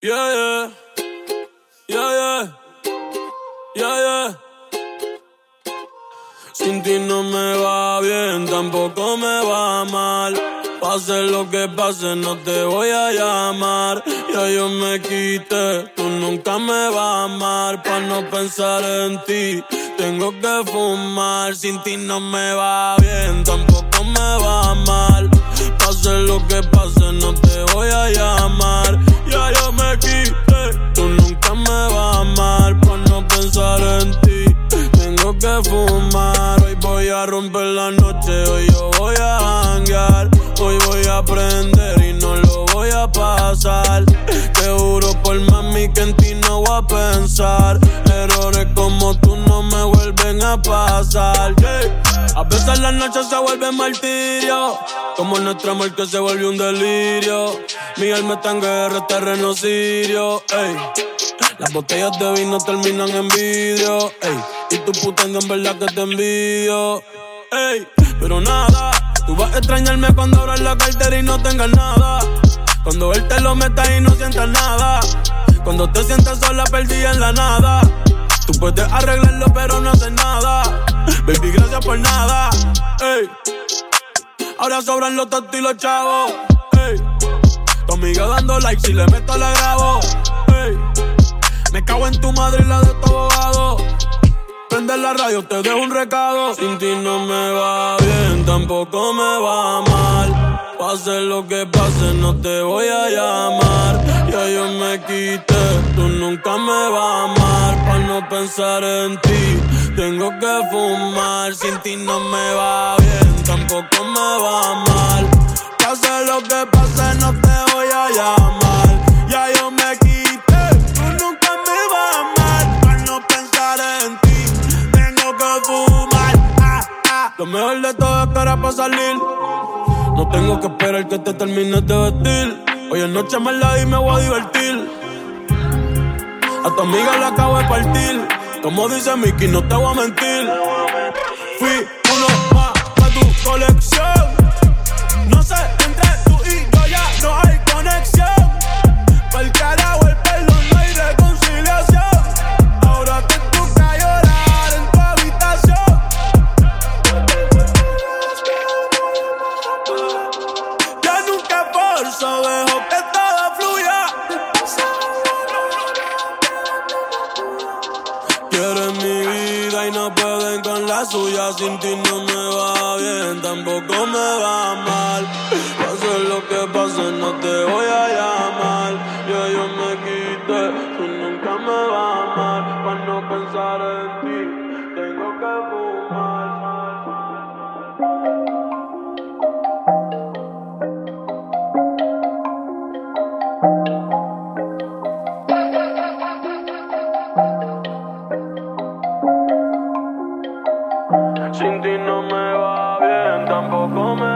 Yeah, yeah. Yeah, yeah. Yeah. Sin ti no me va bien, tampoco me va mal. Pase lo que pase, no te voy a llamar. Ya yo me quité, tú nunca me vas a amar. Pa' no pensar en ti, tengo que fumar. Sin ti no me va bien, tampoco me va mal. Pase lo que pase, no te voy a llamar. A romper la noche, hoy yo voy a hangar. Hoy voy a aprender y no lo voy a pasar. Te juro por mami que en ti no voy a pensar. Errores como tú no me vuelven a pasar. yeah. A veces las noches se vuelven martirio. Como nuestro amor que se volvió un delirio. Mi alma está en guerra, terreno sirio. Ey. Las botellas de vino terminan en vidrio. Ey. Y tu putando en verdad que te envío. Ey. Pero nada, tú vas a extrañarme cuando abras la cartera y no tengas nada. Cuando él te lo meta y no sientas nada. Cuando te sientas sola, perdida en la nada. Tú puedes arreglarlo, pero no haces nada. Baby, gracias por nada. Ey. Ahora sobran los tontos y los chavos. Ey. Tu amiga dando like, si le meto la grabo. Me cago en tu madre y la de tu abogado. Prende la radio, te dejo un recado. Sin ti no me va bien, tampoco me va mal. Pase lo que pase, no te voy a llamar. Ya yo me quité, tú nunca me vas a amar. Para no pensar en ti, tengo que fumar. Sin ti no me va bien, tampoco me va mal. Pase lo que pase, no te voy a llamar. Lo mejor de todo es que para salir. No tengo que esperar que te termines de vestir. Hoy en noche me la y me voy a divertir. A tu amiga la acabo de partir. Como dice Mickey, no te voy a mentir. Fui uno más para tu colección. Y no pueden con la suya. Sin ti no me va bien, tampoco me va mal. Pase lo que pase, no te voy a ti no me va bien, tampoco me